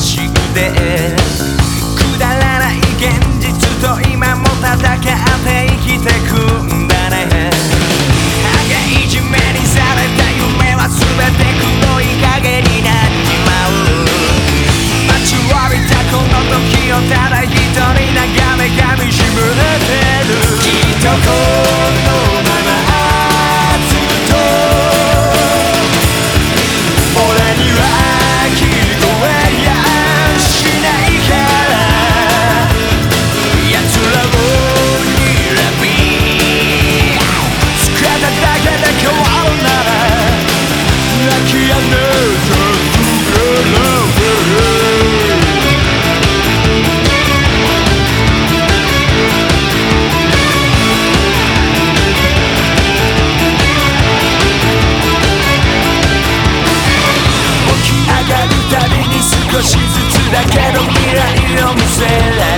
し少しずつだけど未来を見せれ